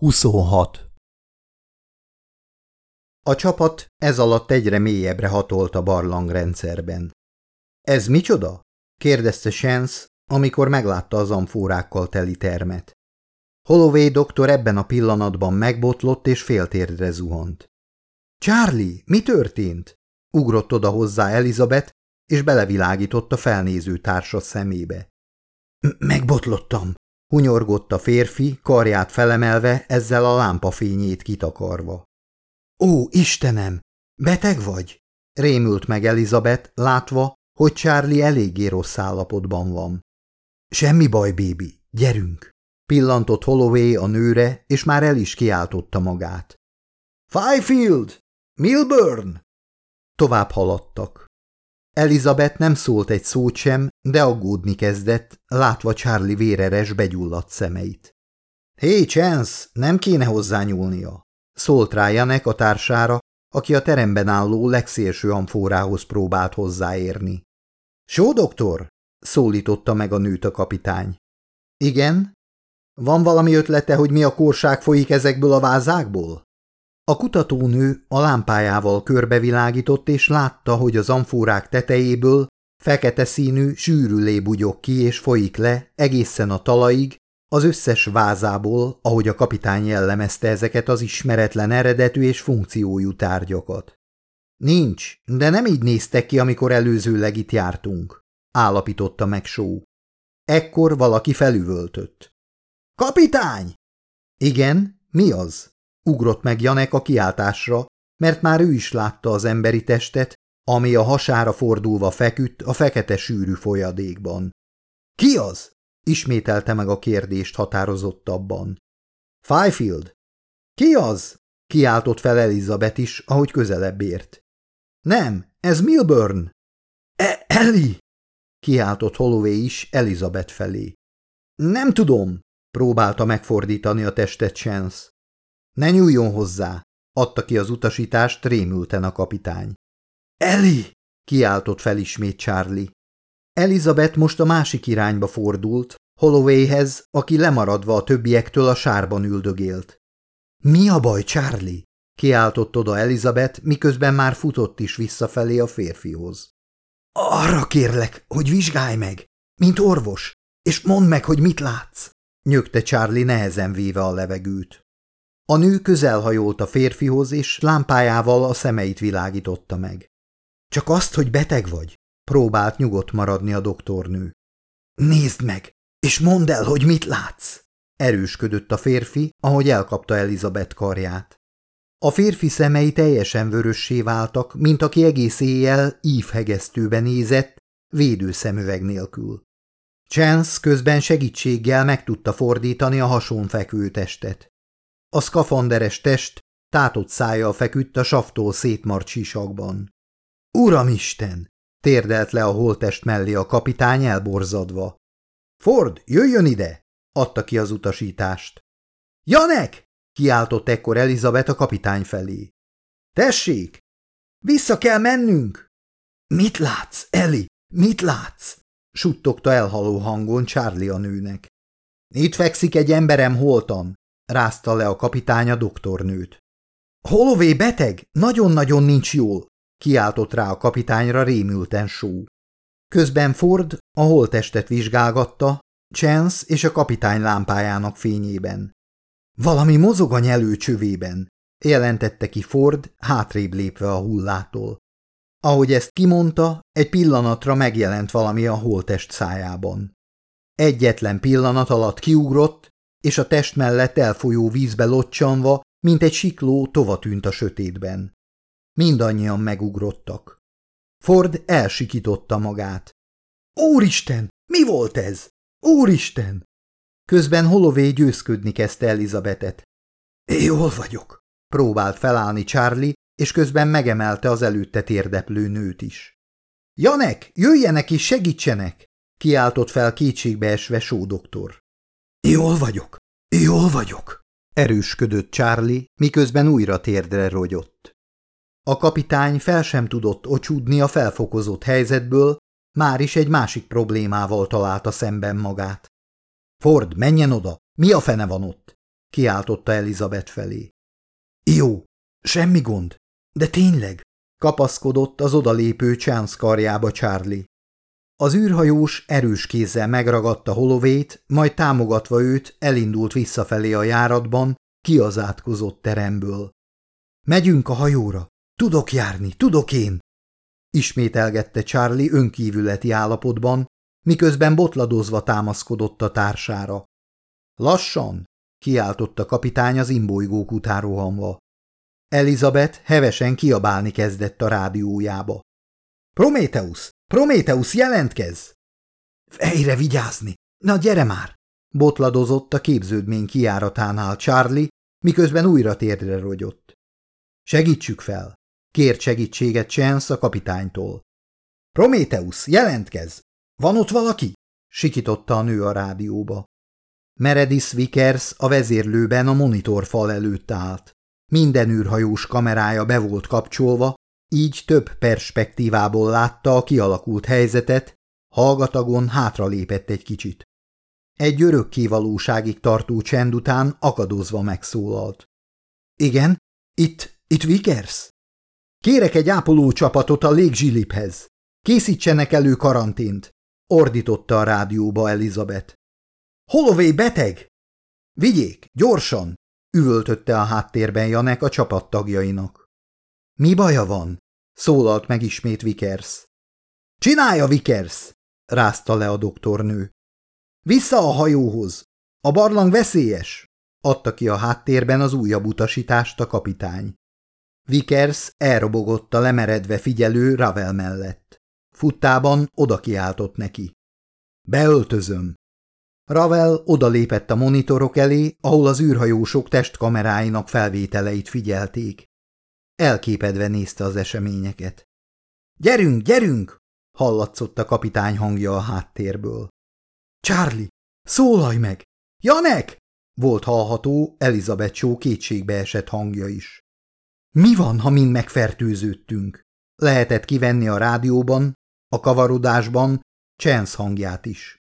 26. A csapat ez alatt egyre mélyebbre hatolt a barlangrendszerben. – Ez micsoda? – kérdezte Shens, amikor meglátta az amfórákkal teli termet. Holloway doktor ebben a pillanatban megbotlott és féltérdre zuhant. – Charlie, mi történt? – ugrott oda hozzá Elizabeth, és belevilágított a felnéző társa szemébe. – Megbotlottam hunyorgott a férfi, karját felemelve, ezzel a lámpafényét kitakarva. Ó, Istenem, beteg vagy? rémült meg Elizabeth, látva, hogy Charlie eléggé rossz állapotban van. Semmi baj, bébi, gyerünk! Pillantott Holloway a nőre, és már el is kiáltotta magát. Fifield! Milburn! Tovább haladtak. Elizabeth nem szólt egy szót sem, de aggódni kezdett, látva Charlie véreres, begyulladt szemeit. Hé, Chance, nem kéne hozzányúlnia, szólt rá Janek a társára, aki a teremben álló legszélső amfórához próbált hozzáérni. Só, doktor? szólította meg a nőt a kapitány. Igen? Van valami ötlete, hogy mi a korság folyik ezekből a vázákból? A kutatónő a lámpájával körbevilágított, és látta, hogy az amfórák tetejéből fekete színű, sűrű lébugyok ki és folyik le egészen a talajig, az összes vázából, ahogy a kapitány jellemezte ezeket az ismeretlen eredetű és funkciójú tárgyakat. Nincs, de nem így néztek ki, amikor előzőleg itt jártunk, állapította meg Só. Ekkor valaki felüvöltött. Kapitány! Igen, mi az? Ugrott meg Janek a kiáltásra, mert már ő is látta az emberi testet, ami a hasára fordulva feküdt a fekete sűrű folyadékban. – Ki az? – ismételte meg a kérdést határozottabban. – Fifield. – Ki az? – kiáltott fel Elizabeth is, ahogy közelebb ért. – Nem, ez Milburn. E – Ellie! – kiáltott Holloway is Elizabeth felé. – Nem tudom – próbálta megfordítani a testet Chance. Ne nyúljon hozzá, adta ki az utasítást rémülten a kapitány. Eli! kiáltott fel ismét Charlie. Elizabeth most a másik irányba fordult, Hollowayhez, aki lemaradva a többiektől a sárban üldögélt. Mi a baj, Charlie? kiáltott oda Elizabeth, miközben már futott is visszafelé a férfihoz. Arra kérlek, hogy vizsgálj meg, mint orvos, és mondd meg, hogy mit látsz, nyögte Charlie nehezen véve a levegőt. A nő közelhajolt a férfihoz, és lámpájával a szemeit világította meg. Csak azt, hogy beteg vagy, próbált nyugodt maradni a doktornő. Nézd meg, és mondd el, hogy mit látsz, erősködött a férfi, ahogy elkapta Elizabeth karját. A férfi szemei teljesen vörössé váltak, mint aki egész éjjel ívhegesztőbe nézett, védőszemüveg nélkül. Chance közben segítséggel meg tudta fordítani a hason fekvő testet. A szkafanderes test tátott szájjal feküdt a saftól szétmart sisakban. Uramisten! térdelt le a holtest mellé a kapitány elborzadva. Ford, jöjjön ide! adta ki az utasítást. Janek! kiáltott ekkor Elizabeth a kapitány felé. Tessék! Vissza kell mennünk! Mit látsz, Eli? Mit látsz? suttogta elhaló hangon Charlie a nőnek. Itt fekszik egy emberem holtan, rázta le a kapitány a doktornőt. Holloway beteg? Nagyon-nagyon nincs jól, kiáltott rá a kapitányra rémülten só. Közben Ford a holtestet vizsgálgatta, Chance és a kapitány lámpájának fényében. Valami mozog a nyelő csövében, jelentette ki Ford, hátrébb lépve a hullától. Ahogy ezt kimondta, egy pillanatra megjelent valami a holtest szájában. Egyetlen pillanat alatt kiugrott, és a test mellett elfolyó vízbe locsanva, mint egy sikló tova tűnt a sötétben. Mindannyian megugrottak. Ford elsikította magát. Úristen, mi volt ez? Úristen! Közben Holloway győzködni kezdte Elizabetet. Jól vagyok, próbált felállni Charlie, és közben megemelte az előtte térdeplő nőt is. Janek, jöjjenek és segítsenek! kiáltott fel kétségbeesve sódoktor. Jól vagyok, jól vagyok, erősködött Charlie, miközben újra térdre rogyott. A kapitány fel sem tudott ocsúdni a felfokozott helyzetből, már is egy másik problémával találta szemben magát. Ford, menjen oda! Mi a fene van ott? kiáltotta Elizabeth felé. Jó, semmi gond, de tényleg, kapaszkodott az odalépő Chance karjába Charlie. Az űrhajós erős kézzel megragadta holovét, majd támogatva őt elindult visszafelé a járatban, ki az átkozott teremből. Megyünk a hajóra. Tudok járni, tudok én! Ismételgette Charlie önkívületi állapotban, miközben botladozva támaszkodott a társára. Lassan, kiáltotta kapitány az imbolygók után rohanva. Elizabeth hevesen kiabálni kezdett a rádiójába. Prométeusz! Prométeusz, jelentkez! Fejre vigyázni! Na gyere már! Botladozott a képződmény kiáratánál Charlie, miközben újra térdre rogyott. Segítsük fel! Kért segítséget Chance a kapitánytól. Prométeusz, jelentkez! Van ott valaki? Sikította a nő a rádióba. Meredith Vickers a vezérlőben a monitorfal előtt állt. Minden űrhajós kamerája be volt kapcsolva, így több perspektívából látta a kialakult helyzetet, hallgatagon hátralépett egy kicsit. Egy örökké valóságig tartó csend után akadozva megszólalt. Igen, itt, itt Vickers? Kérek egy ápoló csapatot a légzsiliphez. Készítsenek elő karantént, ordította a rádióba Elizabeth. Holové beteg! Vigyék, gyorsan! üvöltötte a háttérben Janek a csapattagjainak. Mi baja van? szólalt meg ismét Vickers. Csinálja, Vickers! rázta le a doktornő. Vissza a hajóhoz! A barlang veszélyes! adta ki a háttérben az újabb utasítást a kapitány. Vickers elrobogott a lemeredve figyelő Ravel mellett. Futtában oda kiáltott neki. Beöltözöm. Ravel odalépett a monitorok elé, ahol az űrhajósok testkameráinak felvételeit figyelték. Elképedve nézte az eseményeket. – Gyerünk, gyerünk! – hallatszott a kapitány hangja a háttérből. – Charlie, szólalj meg! Janek! – volt hallható Elizabeth Shaw kétségbe esett hangja is. – Mi van, ha mind megfertőződtünk? Lehetett kivenni a rádióban, a kavarodásban Chance hangját is.